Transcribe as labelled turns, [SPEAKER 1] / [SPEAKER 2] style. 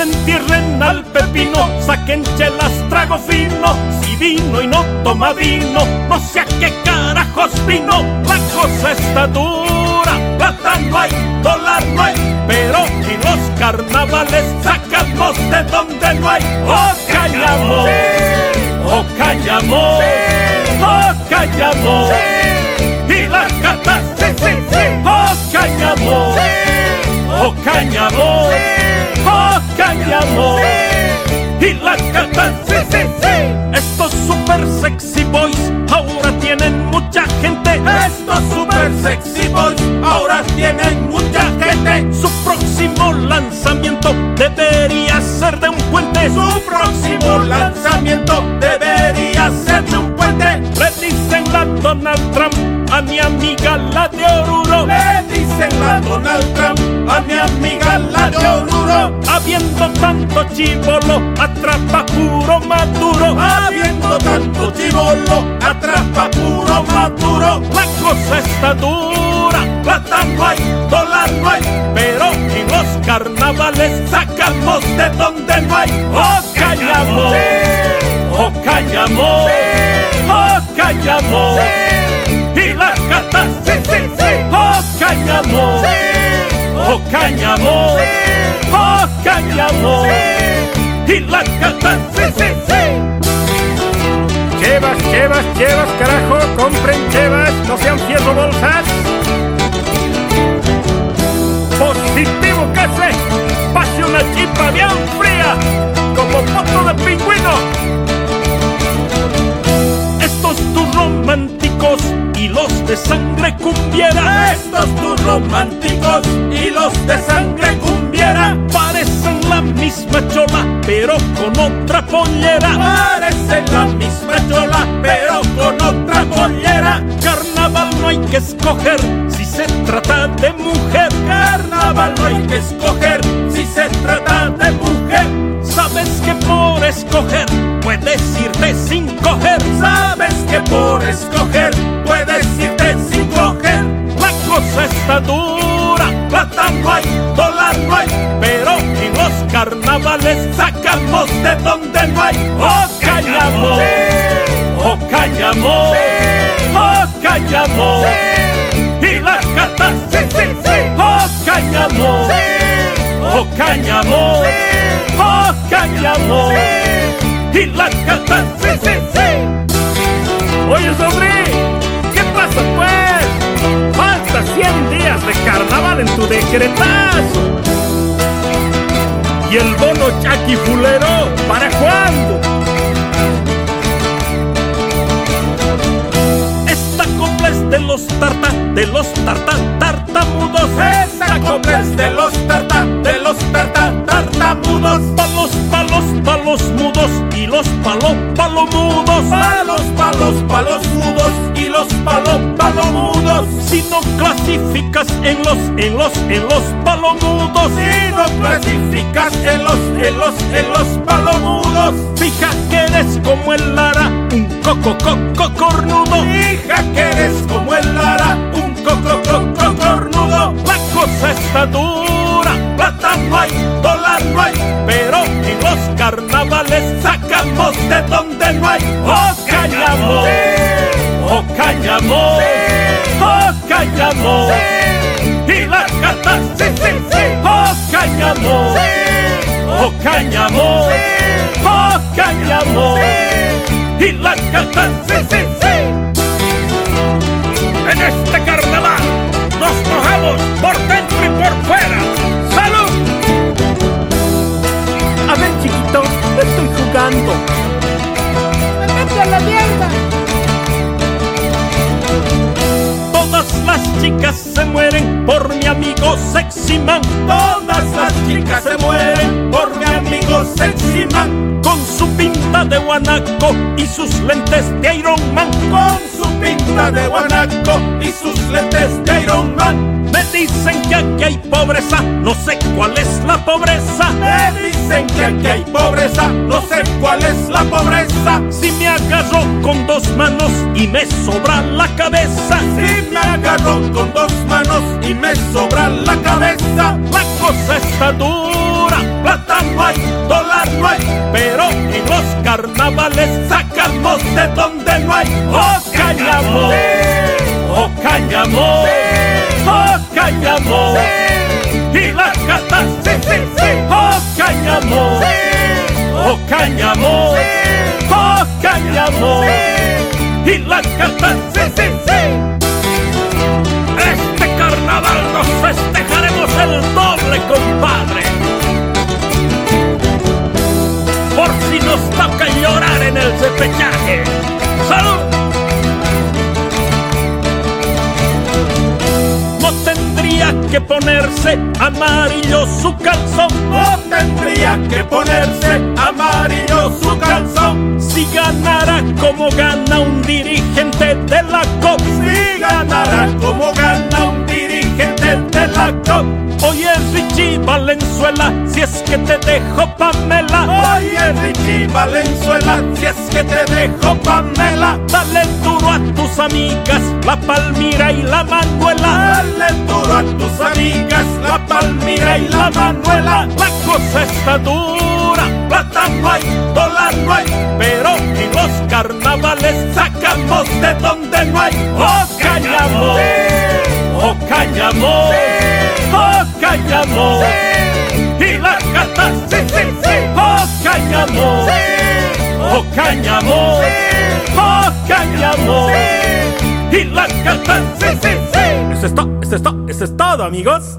[SPEAKER 1] desentierren al pepino, saquen chelas, trago fino, si vino y no toma vino, no sé a qué carajos vino, la cosa está dura, plata no hay, dólar no hay, pero en los carnavales sacamos de donde no hay, o callamos, o callamos, o callamos, y las cartas, o callamos, o callamos, o callamos, y las cartas, sí, sí, sí, estos super sexy boys ahora tienen mucha gente, estos super sexy boys ahora la de Oruro, le dicen la Donald Trump a mi amiga la de Oruro, habiendo tanto chivolo, atrapa puro maduro, habiendo tanto chivolo, atrapa puro maduro, la cosa está dura, plata no hay, dólar no hay, pero en los carnavales sacamos de donde no hay, o callamos, o callamos, o callamos, callamos, o callamos, o callamos, y las cartas, sí, sí, sí.
[SPEAKER 2] Chevas, chevas, chevas, carajo, compren chevas, no sean fierro bolsas.
[SPEAKER 1] Positivo se pase una chipa bien fría, como foto de pingüino. Estos tus románticos y los de sangre cumbiera. Estos tus románticos y los de sangre cumbiera. Parecen la misma chola, pero con otra pollera. Parecen la misma chola, pero con otra pollera. Carnaval no hay que escoger si se trata de mujer. Carnaval no hay que escoger si se trata de mujer. Carnavales sacamos de donde no hay. O callamos, o callamos, o callamos. Y las cartas, sí, sí, sí, o callamos, o callamos, o callamos. Y las cartas, sí, sí, sí.
[SPEAKER 2] Oye, sobrín, ¿qué pasa pues? Falta 100 días de carnaval en tu decretazo. ¿Y el bono chaquifulero para cuándo?
[SPEAKER 1] Esta copla es de los tarta, de los tarta, tartamudos. Esta copla es de los tarta, de los tarta, tartamudos. Palos, palos, palos mudos y los palo, palomudos. Palos, palos, palos mudos y los palo, palomudos. Si no clasificas en los, en los, en los palomudos. Si no clasificas en los, en los, en los palomudos. Fija que eres como el Lara, un coco, coco, cornudo. Fija que eres como el Lara, un coco, coco, cornudo. La cosa está dura, plata no hay, dólar no hay, pero en los carnavales sacamos de donde no hay. O callamos, o callamos, o callamos. Y las cartas, sí, sí, sí, o callamos, o callamos, o callamos. Y las cartas, sí, sí, sí.
[SPEAKER 2] En este carnaval nos mojamos por dentro y por fuera. ¡Salud!
[SPEAKER 1] A ver, chiquito, estoy jugando. Las chicas se mueren por mi amigo Sexy Man. Todas las chicas se mueren por mi amigo Sexy Man. Con su pinta de guanaco y sus lentes de Iron Man. Con su pinta de guanaco y sus lentes de Iron Man. Me dicen que aquí hay pobreza, no sé cuál es la pobreza.
[SPEAKER 3] Dicen que aquí hay pobreza, no sé cuál es la pobreza.
[SPEAKER 1] Si me agarro con dos manos y me sobra la cabeza.
[SPEAKER 3] Si me agarro con dos manos y me sobra la cabeza.
[SPEAKER 1] La cosa está dura, plata no hay, dólar no hay, pero en los carnavales sacamos de donde no hay. ¡Oh, cállamo! ¡Oh, cállamo! ¡Oh, cállamo! Y cállamo! ¡Oh, cállamo! ¡Oh, cállamo! Y la cata, sí, sí, sí. Este carnaval nos festejaremos el doble, compadre. Que ponerse amarillo su calzón.
[SPEAKER 3] No tendría que ponerse amarillo su calzón.
[SPEAKER 1] Si ganara como gana un dirigente de la COP.
[SPEAKER 3] Si ganara como gana un dirigente de la COP.
[SPEAKER 1] Oye Richie Valenzuela, si es que te dejo Pamela.
[SPEAKER 3] Oye Richie Valenzuela, si es que te dejo Pamela.
[SPEAKER 1] Tus amigas, la Palmira y la Manuela.
[SPEAKER 3] Dale duro a tus amigas, la Palmira y la Manuela.
[SPEAKER 1] La cosa está dura, plata no hay, dólar no hay, pero en los carnavales sacamos de donde no hay. ¡Oh, callamos! ¡Oh, callamos! ¡Oh, callamos! Y la cata, sí, sí, sí. ¡Oh, callamos! ¡Oh, callamos! ¡Oh, callamos! Y la cata, sí, sí, sí. Eso es todo, eso es todo, eso es todo, amigos.